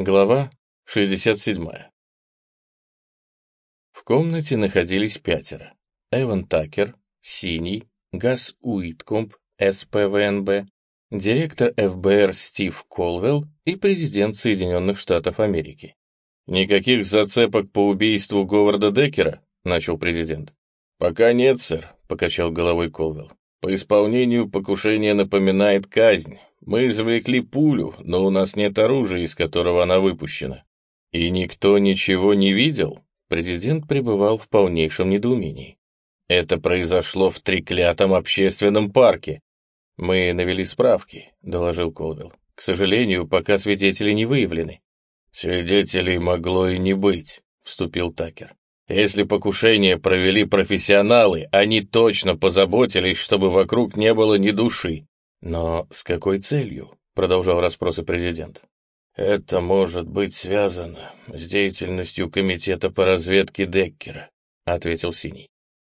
Глава 67. В комнате находились пятеро. Эван Такер, Синий, Газ Уиткомп, СПВНБ, директор ФБР Стив Колвелл и президент Соединенных Штатов Америки. «Никаких зацепок по убийству Говарда Деккера?» — начал президент. «Пока нет, сэр», — покачал головой Колвелл. «По исполнению покушения напоминает казнь, мы извлекли пулю, но у нас нет оружия, из которого она выпущена. И никто ничего не видел? Президент пребывал в полнейшем недоумении. Это произошло в треклятом общественном парке. Мы навели справки, доложил Колвилл. К сожалению, пока свидетели не выявлены. Свидетелей могло и не быть, вступил Такер. Если покушение провели профессионалы, они точно позаботились, чтобы вокруг не было ни души. «Но с какой целью?» — продолжал расспросы президент. «Это может быть связано с деятельностью Комитета по разведке Деккера», — ответил Синий.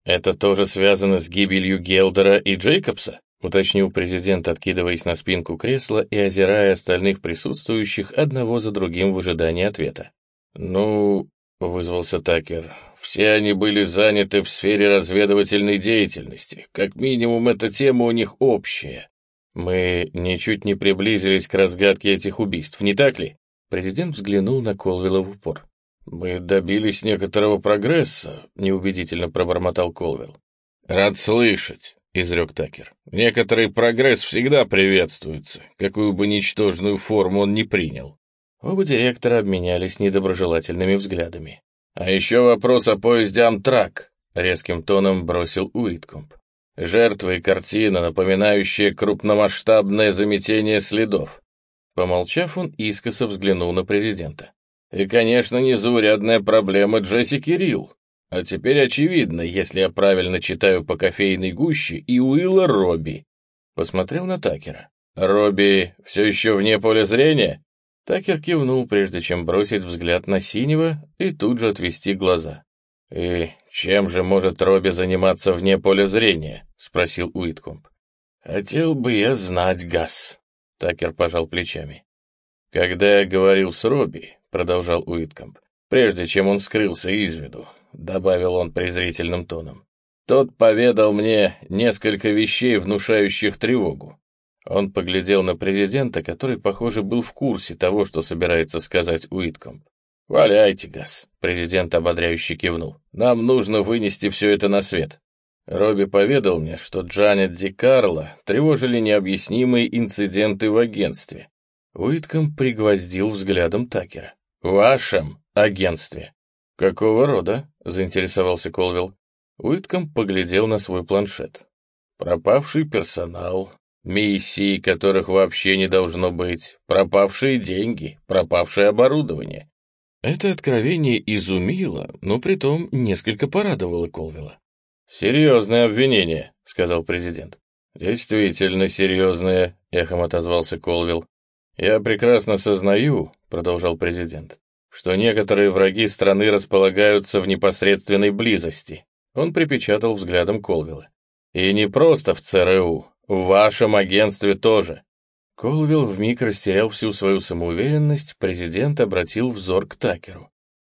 «Это тоже связано с гибелью Гелдера и Джейкобса?» — уточнил президент, откидываясь на спинку кресла и озирая остальных присутствующих одного за другим в ожидании ответа. «Ну...» — вызвался Такер. «Все они были заняты в сфере разведывательной деятельности. Как минимум, эта тема у них общая. Мы ничуть не приблизились к разгадке этих убийств, не так ли? Президент взглянул на Колвилла в упор. «Мы добились некоторого прогресса», — неубедительно пробормотал Колвилл. «Рад слышать», — изрек Такер. «Некоторый прогресс всегда приветствуется, какую бы ничтожную форму он ни принял». Оба директора обменялись недоброжелательными взглядами. «А еще вопрос о поезде «Амтрак», — резким тоном бросил Уиткомп. Жертвы и картина, напоминающая крупномасштабное заметение следов. Помолчав, он искоса взглянул на президента. И, конечно, незаурядная проблема Джессики Рилл. А теперь очевидно, если я правильно читаю по кофейной гуще, и Уилла Робби. Посмотрел на Такера. «Робби все еще вне поля зрения?» Такер кивнул, прежде чем бросить взгляд на синего и тут же отвести глаза. «И чем же может Робби заниматься вне поля зрения?» — спросил Уиткомп. «Хотел бы я знать, Газ», — Такер пожал плечами. «Когда я говорил с Робби», — продолжал Уиткомп, «прежде чем он скрылся из виду», — добавил он презрительным тоном, «тот поведал мне несколько вещей, внушающих тревогу. Он поглядел на президента, который, похоже, был в курсе того, что собирается сказать Уиткомп. «Валяйте, Газ», — президент ободряюще кивнул. «Нам нужно вынести все это на свет». Робби поведал мне, что Джанет Ди Карло тревожили необъяснимые инциденты в агентстве. Уитком пригвоздил взглядом Такера. «В вашем агентстве». «Какого рода?» — заинтересовался Колвилл. Уитком поглядел на свой планшет. «Пропавший персонал, миссии, которых вообще не должно быть, пропавшие деньги, пропавшее оборудование. Это откровение изумило, но притом несколько порадовало Колвилла. «Серьезное обвинение», — сказал президент. «Действительно серьезное», — эхом отозвался Колвилл. «Я прекрасно сознаю», — продолжал президент, «что некоторые враги страны располагаются в непосредственной близости». Он припечатал взглядом Колвилла. «И не просто в ЦРУ, в вашем агентстве тоже. Колвилл вмиг растерял всю свою самоуверенность, президент обратил взор к Такеру.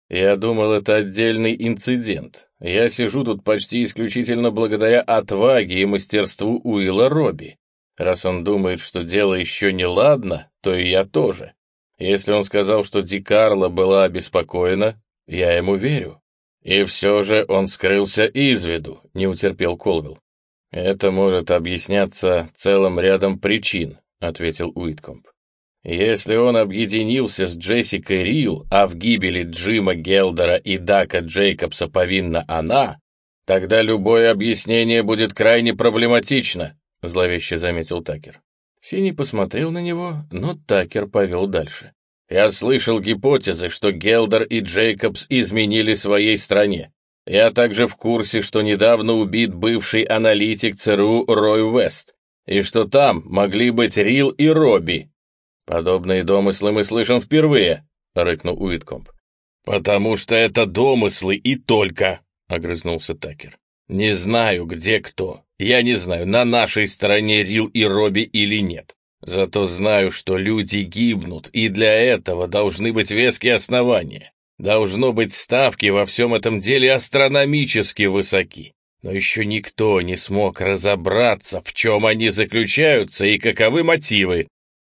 «Я думал, это отдельный инцидент. Я сижу тут почти исключительно благодаря отваге и мастерству Уилла Робби. Раз он думает, что дело еще не ладно, то и я тоже. Если он сказал, что Ди Карло была обеспокоена, я ему верю. И все же он скрылся из виду, не утерпел Колвилл. Это может объясняться целым рядом причин, — ответил Уиткомп. «Если он объединился с Джессикой Рил, а в гибели Джима Гелдера и Дака Джейкобса повинна она, тогда любое объяснение будет крайне проблематично», — зловеще заметил Такер. Синий посмотрел на него, но Такер повел дальше. «Я слышал гипотезы, что Гелдер и Джейкобс изменили своей стране. Я также в курсе, что недавно убит бывший аналитик ЦРУ Рой Вест и что там могли быть Рил и Робби. Подобные домыслы мы слышим впервые, — рыкнул Уиткомп. «Потому что это домыслы и только», — огрызнулся Такер. «Не знаю, где кто. Я не знаю, на нашей стороне Рил и Робби или нет. Зато знаю, что люди гибнут, и для этого должны быть веские основания. Должно быть, ставки во всем этом деле астрономически высоки. Но еще никто не смог разобраться, в чем они заключаются и каковы мотивы.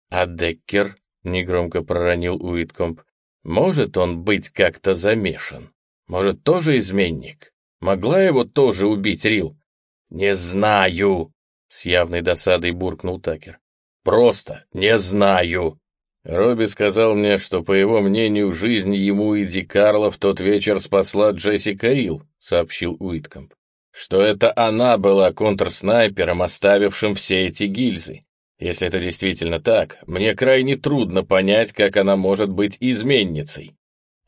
А Деккер, — негромко проронил Уиткомп, — может он быть как-то замешан? Может, тоже изменник? Могла его тоже убить Рил? Не знаю, — с явной досадой буркнул Такер. Просто не знаю. Робби сказал мне, что, по его мнению, жизнь ему и Ди Карло в тот вечер спасла Джессика Рил, сообщил Уиткомп. Что это она была контрснайпером, оставившим все эти гильзы. Если это действительно так, мне крайне трудно понять, как она может быть изменницей.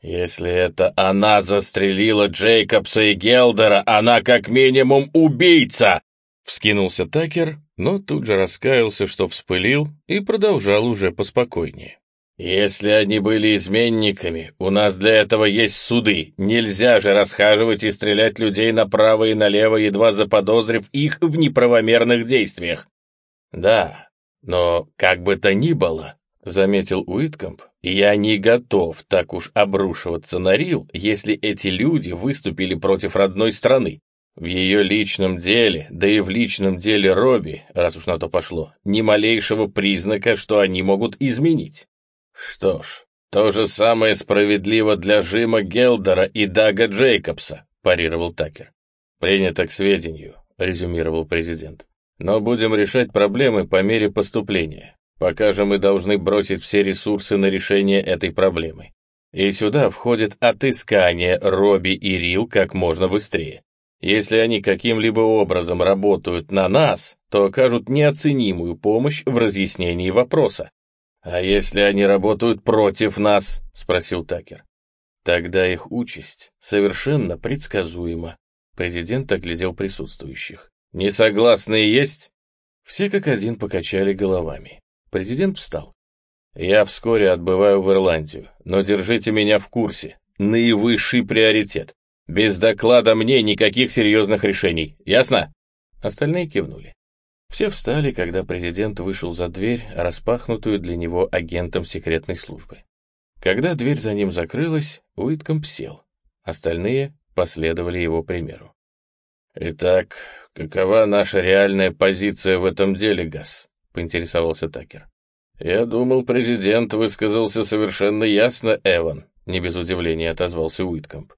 Если это она застрелила Джейкобса и Гелдера, она как минимум убийца! Вскинулся Такер, но тут же раскаялся, что вспылил, и продолжал уже поспокойнее. «Если они были изменниками, у нас для этого есть суды. Нельзя же расхаживать и стрелять людей направо и налево, едва заподозрив их в неправомерных действиях». «Да, но как бы то ни было», — заметил Уиткомп, «я не готов так уж обрушиваться на Рил, если эти люди выступили против родной страны. В ее личном деле, да и в личном деле Робби, раз уж на то пошло, ни малейшего признака, что они могут изменить. Что ж, то же самое справедливо для Жима Гелдера и Дага Джейкобса, парировал Такер. Принято к сведению, резюмировал президент. Но будем решать проблемы по мере поступления. Пока же мы должны бросить все ресурсы на решение этой проблемы. И сюда входит отыскание Робби и Рил как можно быстрее. Если они каким-либо образом работают на нас, то окажут неоценимую помощь в разъяснении вопроса. «А если они работают против нас?» — спросил Такер. «Тогда их участь совершенно предсказуема». Президент оглядел присутствующих. «Несогласные есть?» Все как один покачали головами. Президент встал. «Я вскоре отбываю в Ирландию, но держите меня в курсе. Наивысший приоритет. Без доклада мне никаких серьезных решений. Ясно?» Остальные кивнули. Все встали, когда президент вышел за дверь, распахнутую для него агентом секретной службы. Когда дверь за ним закрылась, Уиткомп сел. Остальные последовали его примеру. «Итак, какова наша реальная позиция в этом деле, Газ?» — поинтересовался Такер. «Я думал, президент высказался совершенно ясно, Эван», — не без удивления отозвался Уиткомп.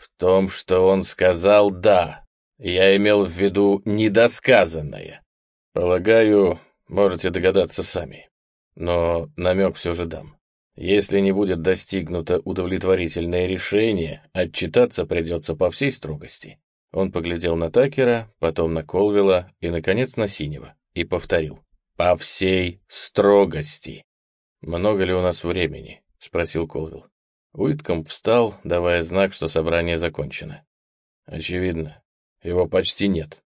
В том, что он сказал «да», я имел в виду недосказанное. Полагаю, можете догадаться сами. Но намек все же дам. Если не будет достигнуто удовлетворительное решение, отчитаться придется по всей строгости. Он поглядел на Такера, потом на Колвилла и, наконец, на Синего, и повторил. «По всей строгости!» «Много ли у нас времени?» — спросил Колвилл. Уиткомп встал, давая знак, что собрание закончено. Очевидно, его почти нет.